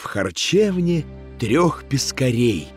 в харчевне трех пескарей.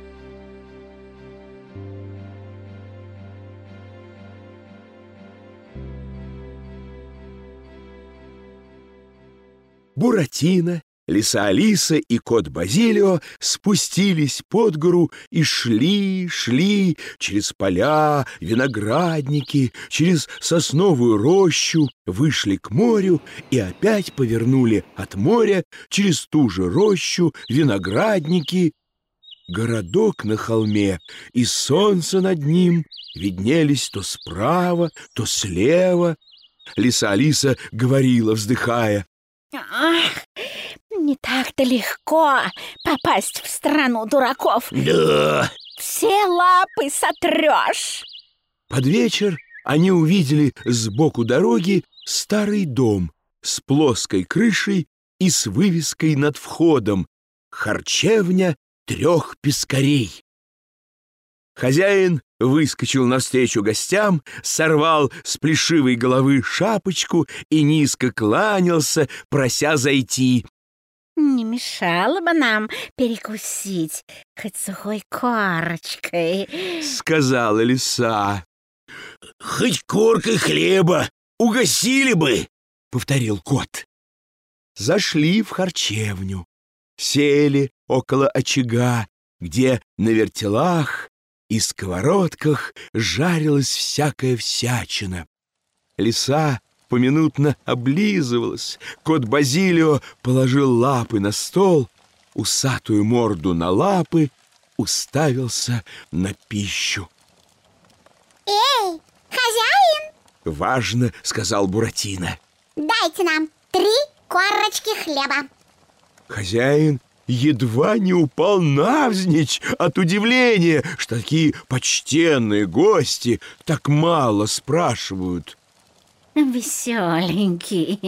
Буратино, Лиса Алиса и кот Базилио спустились под гору и шли, шли через поля, виноградники, через сосновую рощу, вышли к морю и опять повернули от моря через ту же рощу, виноградники. Городок на холме и солнце над ним виднелись то справа, то слева. Лиса Алиса говорила, вздыхая, Ах, не так-то легко попасть в страну дураков. «Да!» Все лапы сотрешь. Под вечер они увидели сбоку дороги старый дом с плоской крышей и с вывеской над входом «Харчевня трех пескарей». Хозяин выскочил навстречу гостям, сорвал с плешивой головы шапочку и низко кланялся, прося зайти. Не мешало бы нам перекусить хоть сухой корочкой. Сказала лиса. Хоть коркой хлеба угостили бы, Повторил кот. Зашли в харчевню, сели около очага, где на вертелах и сковородках жарилась всякая всячина. Лиса поминутно облизывалась, кот Базилио положил лапы на стол, усатую морду на лапы, уставился на пищу. Эй, хозяин, «Важно», — сказал Буратино. дайте нам три корочки хлеба. Хозяин едва не упал навзничь от удивления, что такие почтенные гости так мало спрашивают. Веселенький,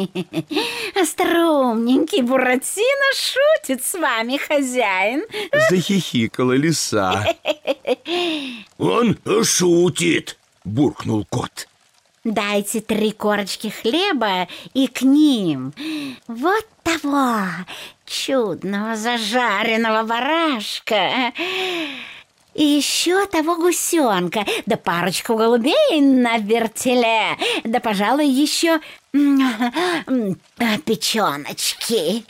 остроумненький Буратино шутит с вами, хозяин. Захихикала лиса, он шутит. буркнул кот. Дайте три корочки хлеба и к ним вот того чудного зажаренного барашка и еще того гусенка, да парочку голубей на вертеле, да, пожалуй, еще м, печеночки.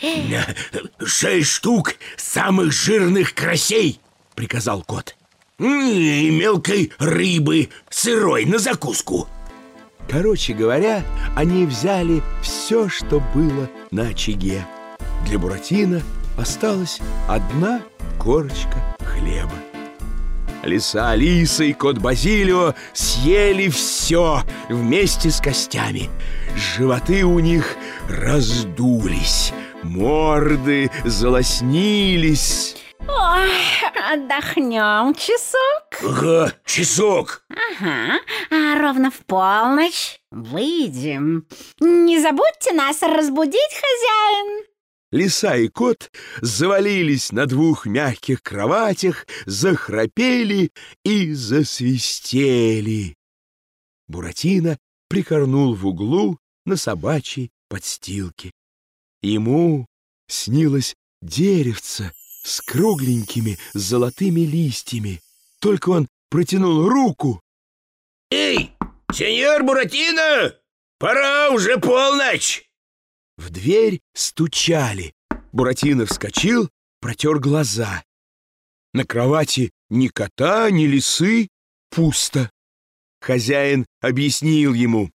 Шесть штук самых жирных карасей, Приказал кот. И мелкой рыбы, сырой на закуску. Короче говоря, они взяли все, что было на очаге. Для Буратино осталась одна корочка хлеба. Лиса Алиса и кот Базилио съели все вместе с костями. Животы у них раздулись, морды залоснились. Ой, отдохнем часок. Ага, часок. Ага, а ровно в полночь выйдем. Не забудьте нас разбудить, хозяин. Лиса и кот завалились на двух мягких кроватях, захрапели и засвистели. Буратино прикорнул в углу на собачьей подстилке. Ему снилось деревце с кругленькими золотыми листьями. Только он протянул руку, Эй, сеньор Буратино, пора уже полночь. В дверь стучали. Буратино вскочил, протер глаза. На кровати ни кота, ни лисы, пусто. Хозяин объяснил ему.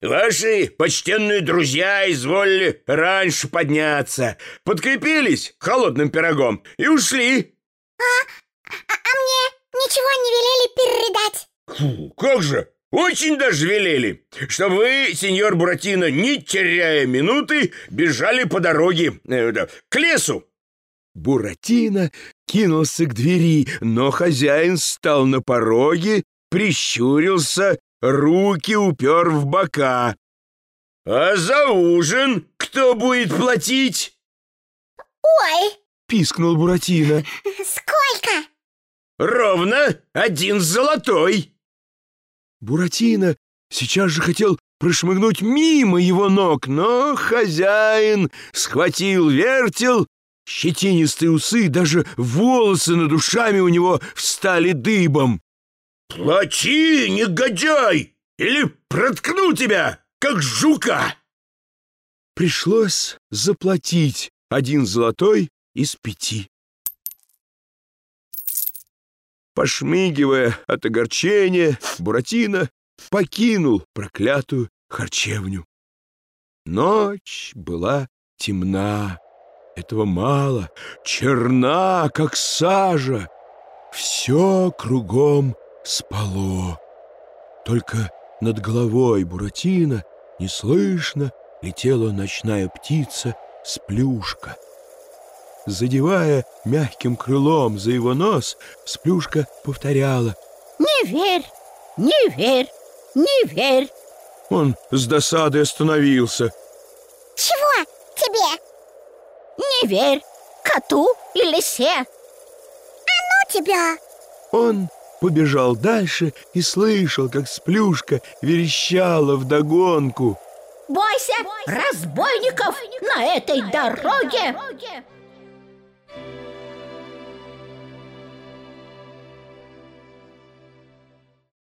Ваши почтенные друзья изволили раньше подняться, подкрепились холодным пирогом и ушли. А мне ничего не велели передать. Фу, как же, очень даже велели, чтобы вы, сеньор Буратино, не теряя минуты, бежали по дороге э, да, к лесу. Буратино кинулся к двери, но хозяин стал на пороге, прищурился, руки упер в бока. А за ужин кто будет платить? Ой, Пискнул Буратино. сколько? Ровно один золотой. Буратино сейчас же хотел прошмыгнуть мимо его ног, но хозяин схватил вертел, щетинистые усы, даже волосы над ушами у него встали дыбом. «Плати, негодяй, или проткну тебя, как жука!» Пришлось заплатить один золотой из пяти. Пошмыгивая от огорчения, Буратино покинул проклятую харчевню. Ночь была темна. Этого мало, черна, как сажа. Все кругом спало. Только над головой Буратино неслышно летела ночная птица с плюшка. Задевая мягким крылом за его нос, Сплюшка повторяла «Не верь, не верь, не верь!» Он с досадой остановился. Чего тебе? Не верь коту и лисе! Ну тебя! Он побежал дальше и слышал, как Сплюшка верещала вдогонку. Бойся разбойников на этой дороге!